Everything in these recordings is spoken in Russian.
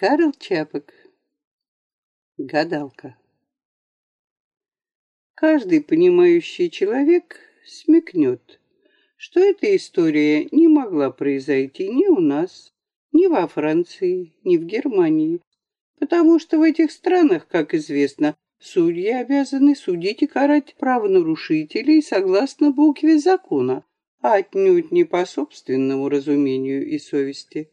Карл Чапок. Гадалка. Каждый понимающий человек смекнет, что эта история не могла произойти ни у нас, ни во Франции, ни в Германии, потому что в этих странах, как известно, судьи обязаны судить и карать правонарушителей согласно букве закона, а отнюдь не по собственному разумению и совести.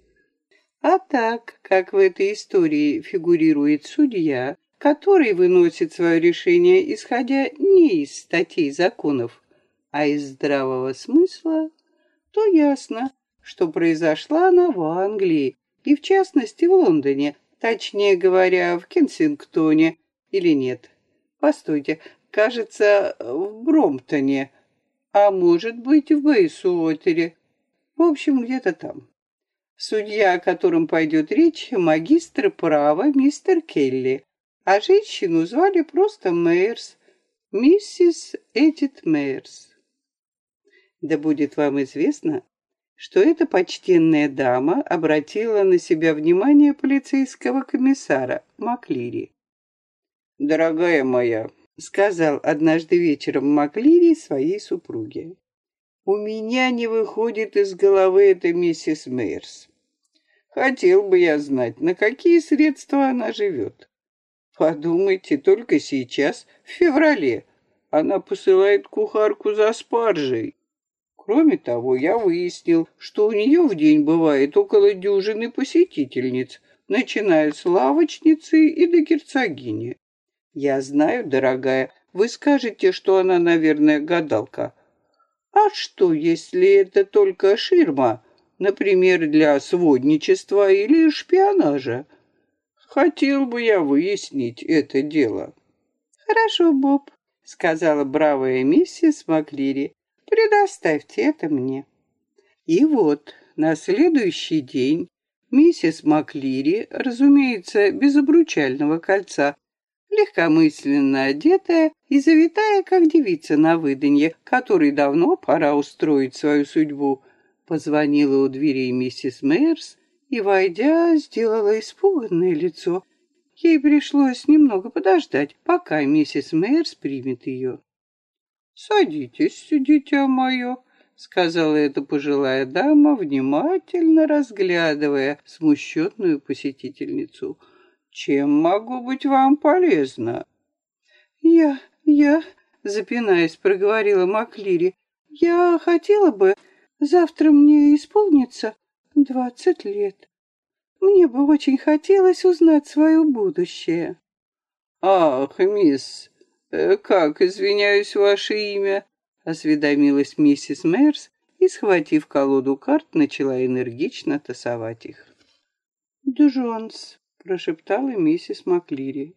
А так, как в этой истории фигурирует судья, который выносит свое решение, исходя не из статей законов, а из здравого смысла, то ясно, что произошла она в Англии, и в частности в Лондоне, точнее говоря, в Кенсингтоне, или нет. Постойте, кажется, в Бромптоне, а может быть в Бейсуотере. В общем, где-то там. Судья, о котором пойдет речь, магистр права мистер Келли, а женщину звали просто Мейерс, миссис Эдит Мейерс. Да будет вам известно, что эта почтенная дама обратила на себя внимание полицейского комиссара Маклири. «Дорогая моя», — сказал однажды вечером Маклири своей супруге, у меня не выходит из головы эта миссис Мейерс. Хотел бы я знать, на какие средства она живет. Подумайте, только сейчас, в феврале, она посылает кухарку за спаржей. Кроме того, я выяснил, что у нее в день бывает около дюжины посетительниц, начиная с лавочницы и до герцогини. Я знаю, дорогая, вы скажете, что она, наверное, гадалка. А что, если это только ширма, например, для сводничества или шпионажа? Хотел бы я выяснить это дело. Хорошо, Боб, сказала бравая миссис Маклири. Предоставьте это мне. И вот, на следующий день миссис Маклири, разумеется, без обручального кольца, легкомысленно одетая и завитая, как девица на выданье, которой давно пора устроить свою судьбу, позвонила у дверей миссис Мейерс и, войдя, сделала испуганное лицо. Ей пришлось немного подождать, пока миссис Мейерс примет ее. «Садитесь, дитя мое», — сказала эта пожилая дама, внимательно разглядывая смущенную посетительницу — чем могу быть вам полезна?» «Я, я...» — запинаясь, проговорила Маклири. «Я хотела бы... Завтра мне исполнится двадцать лет. Мне бы очень хотелось узнать свое будущее». «Ах, мисс, э, как, извиняюсь, ваше имя?» — осведомилась миссис Мэрс и, схватив колоду карт, начала энергично тасовать их. «Джонс», прошептала миссис Маклири.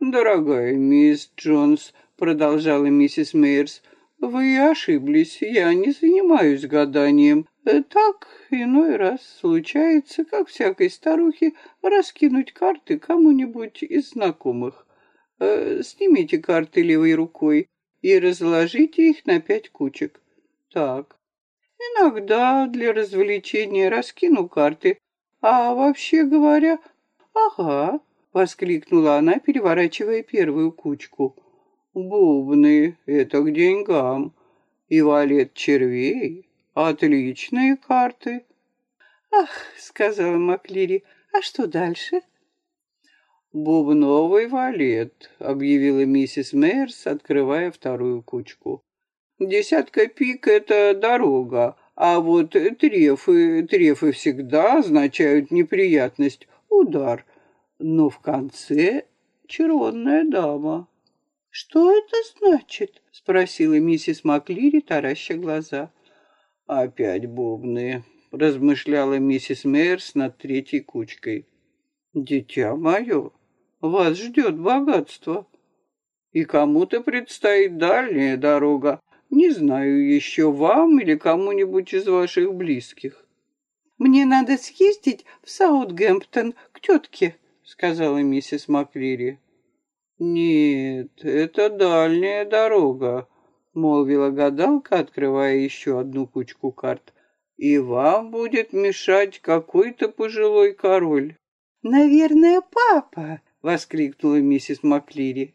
«Дорогая мисс Джонс», — продолжала миссис Мейерс, — «вы ошиблись, я не занимаюсь гаданием. Так иной раз случается, как всякой старухе, раскинуть карты кому-нибудь из знакомых. Э, снимите карты левой рукой и разложите их на пять кучек. Так. Иногда для развлечения раскину карты, а вообще говоря, «Ага», — воскликнула она, переворачивая первую кучку. «Бубны — это к деньгам. И валет червей — отличные карты». «Ах», — сказала Маклири, — «а что дальше?» «Бубновый валет», — объявила миссис Мейерс, открывая вторую кучку. «Десятка пик — это дорога, а вот трефы, трефы всегда означают неприятность удар, но в конце червонная дама. «Что это значит?» — спросила миссис Маклири, тараща глаза. «Опять бубны», — размышляла миссис Мейерс над третьей кучкой. «Дитя мое, вас ждет богатство. И кому-то предстоит дальняя дорога. Не знаю еще вам или кому-нибудь из ваших близких. «Мне надо съездить в Саутгемптон к тетке», — сказала миссис Макрири. «Нет, это дальняя дорога», — молвила гадалка, открывая еще одну кучку карт. «И вам будет мешать какой-то пожилой король». «Наверное, папа!» — воскликнула миссис Маклири.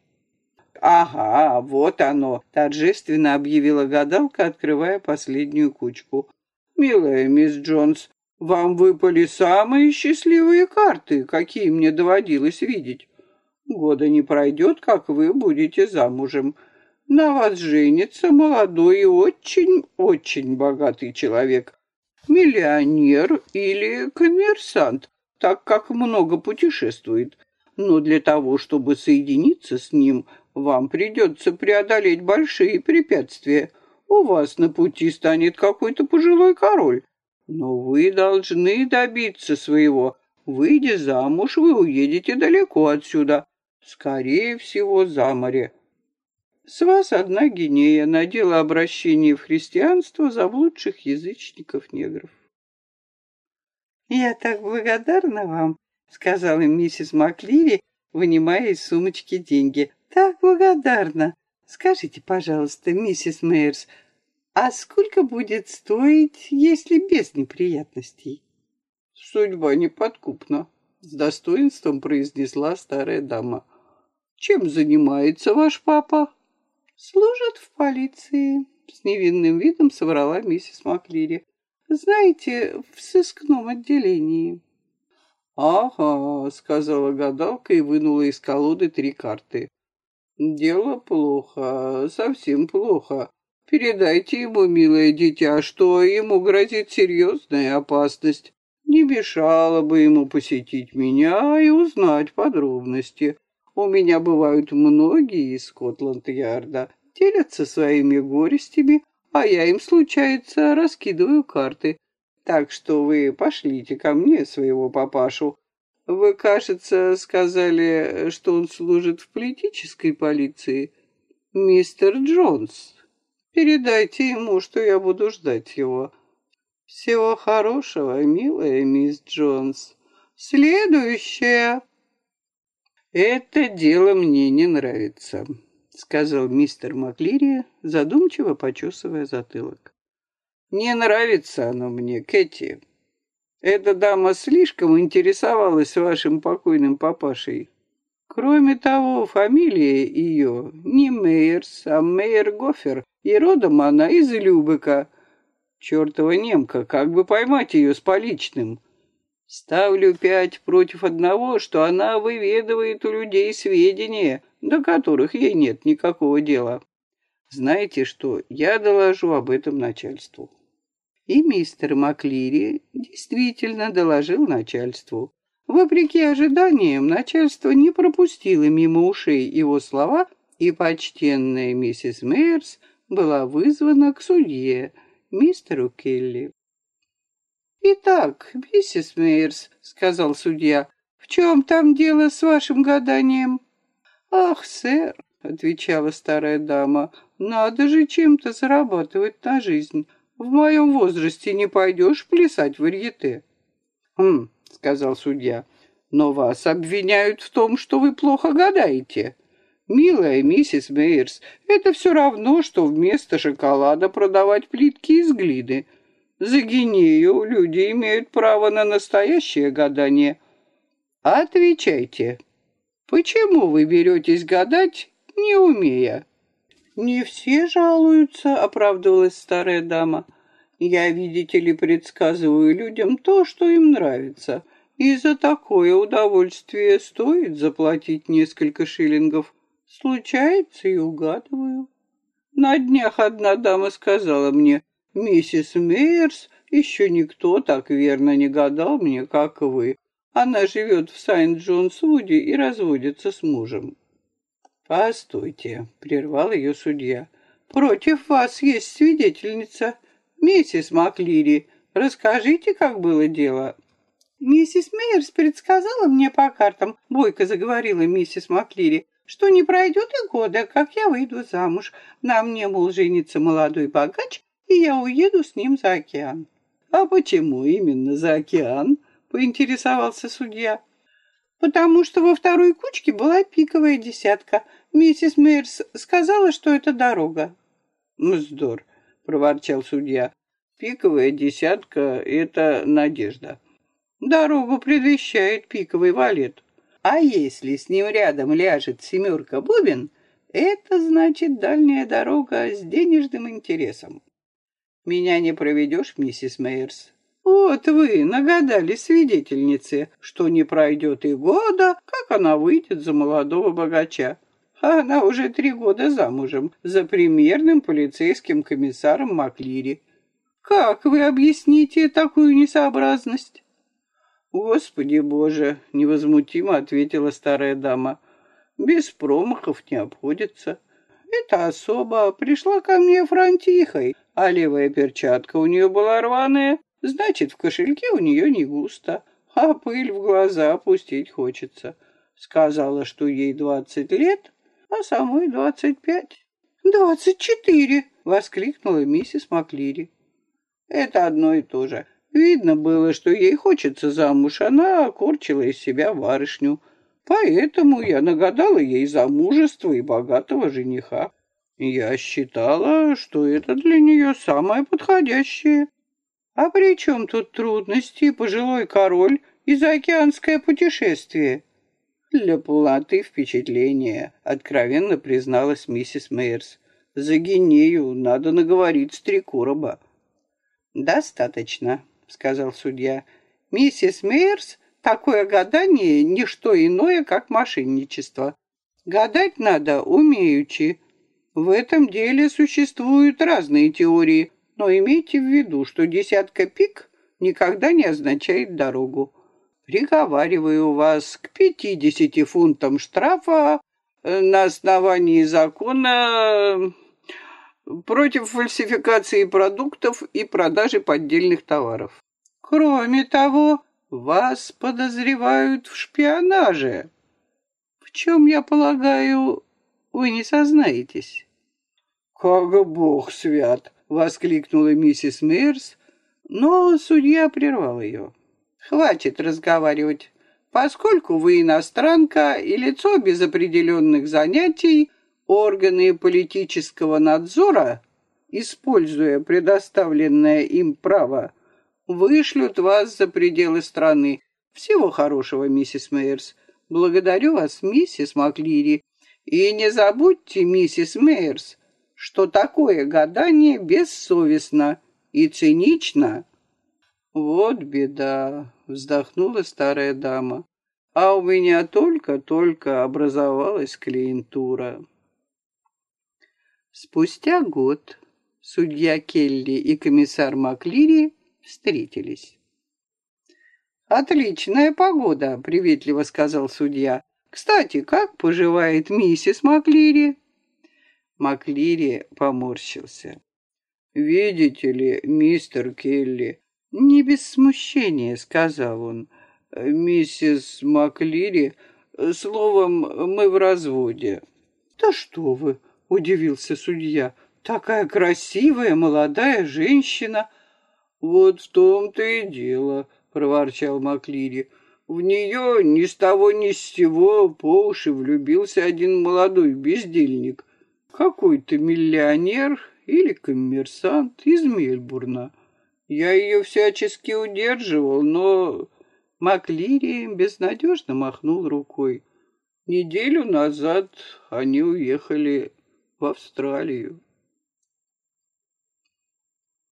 «Ага, вот оно!» — торжественно объявила гадалка, открывая последнюю кучку. «Милая мисс Джонс, вам выпали самые счастливые карты, какие мне доводилось видеть. Года не пройдет, как вы будете замужем. На вас женится молодой и очень-очень богатый человек. Миллионер или коммерсант, так как много путешествует. Но для того, чтобы соединиться с ним, вам придется преодолеть большие препятствия. У вас на пути станет какой-то пожилой король. Но вы должны добиться своего. Выйдя замуж, вы уедете далеко отсюда. Скорее всего, за море. С вас одна гинея на дело обращения в христианство заблудших язычников-негров. «Я так благодарна вам», — сказала миссис Макливи, вынимая из сумочки деньги. «Так благодарна. Скажите, пожалуйста, миссис Мейерс, а сколько будет стоить, если без неприятностей?» «Судьба неподкупна», — с достоинством произнесла старая дама. Чем занимается ваш папа? Служит в полиции, с невинным видом соврала миссис Маклири. Знаете, в сыскном отделении. «Ага», — сказала гадалка и вынула из колоды три карты. «Дело плохо, совсем плохо. Передайте ему, милое дитя, что ему грозит серьезная опасность. Не мешало бы ему посетить меня и узнать подробности. У меня бывают многие из Скотланд-Ярда, делятся своими горестями, а я им, случается, раскидываю карты. Так что вы пошлите ко мне своего папашу. Вы, кажется, сказали, что он служит в политической полиции. Мистер Джонс, передайте ему, что я буду ждать его. Всего хорошего, милая мисс Джонс. Следующая. «Это дело мне не нравится», — сказал мистер Маклири, задумчиво почесывая затылок. «Не нравится оно мне, Кэти. Эта дама слишком интересовалась вашим покойным папашей. Кроме того, фамилия ее не Мейерс, а Мейер Гофер, и родом она из Любека. Чертова немка, как бы поймать ее с поличным?» Ставлю пять против одного, что она выведывает у людей сведения, до которых ей нет никакого дела. Знаете что, я доложу об этом начальству. И мистер Маклири действительно доложил начальству. Вопреки ожиданиям, начальство не пропустило мимо ушей его слова, и почтенная миссис Мейерс была вызвана к судье, мистеру Келли. «Итак, миссис Мейерс», — сказал судья, — «в чем там дело с вашим гаданием?» «Ах, сэр», — отвечала старая дама, — «надо же чем-то зарабатывать на жизнь. В моем возрасте не пойдешь плясать в варьете». «Хм», — сказал судья, — «но вас обвиняют в том, что вы плохо гадаете». «Милая миссис Мейерс, это все равно, что вместо шоколада продавать плитки из глины». За гинею люди имеют право на настоящее гадание. Отвечайте, почему вы беретесь гадать, не умея? Не все жалуются, оправдывалась старая дама. Я, видите ли, предсказываю людям то, что им нравится. И за такое удовольствие стоит заплатить несколько шиллингов. Случается и угадываю. На днях одна дама сказала мне, Миссис Мейерс еще никто так верно не гадал мне, как вы. Она живет в Сайнт-Джонс-Вуде и разводится с мужем. «Постойте», — прервал ее судья. «Против вас есть свидетельница. Миссис Маклири, расскажите, как было дело». «Миссис Мейерс предсказала мне по картам», — бойко заговорила миссис Маклири, «что не пройдет и года, как я выйду замуж. На мне, мол, женится молодой богач, и я уеду с ним за океан. А почему именно за океан? Поинтересовался судья. Потому что во второй кучке была пиковая десятка. Миссис Мейерс сказала, что это дорога. Вздор, проворчал судья. Пиковая десятка — это надежда. Дорогу предвещает пиковый валет. А если с ним рядом ляжет семерка бубен, это значит дальняя дорога с денежным интересом. Меня не проведешь, миссис Мейерс. Вот вы нагадали свидетельнице, что не пройдет и года, как она выйдет за молодого богача. А она уже три года замужем за примерным полицейским комиссаром Маклири. Как вы объясните такую несообразность? Господи Боже, невозмутимо ответила старая дама. Без промахов не обходится. Эта особа пришла ко мне фронтихой, а левая перчатка у нее была рваная, значит, в кошельке у нее не густо, а пыль в глаза опустить хочется. Сказала, что ей двадцать лет, а самой двадцать пять. «Двадцать четыре!» — воскликнула миссис Маклири. «Это одно и то же. Видно было, что ей хочется замуж, она корчила из себя барышню. Поэтому я нагадала ей замужество и богатого жениха. Я считала, что это для нее самое подходящее. А при чем тут трудности, пожилой король и заокеанское путешествие? Для полноты впечатления, откровенно призналась миссис Мейерс. За Гинею надо наговорить с три короба. «Достаточно», — сказал судья. «Миссис Мейерс, такое гадание — не что иное, как мошенничество. Гадать надо умеючи, в этом деле существуют разные теории, но имейте в виду, что десятка пик никогда не означает дорогу. Приговариваю вас к 50 фунтам штрафа э, на основании закона против фальсификации продуктов и продажи поддельных товаров. Кроме того, вас подозревают в шпионаже, в чем, я полагаю, вы не сознаетесь». «Как бог свят!» — воскликнула миссис Мейерс, но судья прервал ее. «Хватит разговаривать. Поскольку вы иностранка и лицо без определенных занятий, органы политического надзора, используя предоставленное им право, вышлют вас за пределы страны. Всего хорошего, миссис Мейерс. Благодарю вас, миссис Маклири, и не забудьте, миссис Мейерс, что такое гадание бессовестно и цинично. Вот беда, вздохнула старая дама. А у меня только-только образовалась клиентура. Спустя год судья Келли и комиссар Маклири встретились. «Отличная погода», — приветливо сказал судья. Кстати, как поживает миссис Маклири?» Маклири поморщился. «Видите ли, мистер Келли...» «Не без смущения», — сказал он. «Миссис Маклири... Словом, мы в разводе». «Да что вы!» — удивился судья. «Такая красивая молодая женщина!» «Вот в том-то и дело», — проворчал Маклири. В нее ни с того ни с сего по уши влюбился один молодой бездельник, какой-то миллионер или коммерсант из Мельбурна. Я ее всячески удерживал, но Маклири безнадежно махнул рукой. Неделю назад они уехали в Австралию.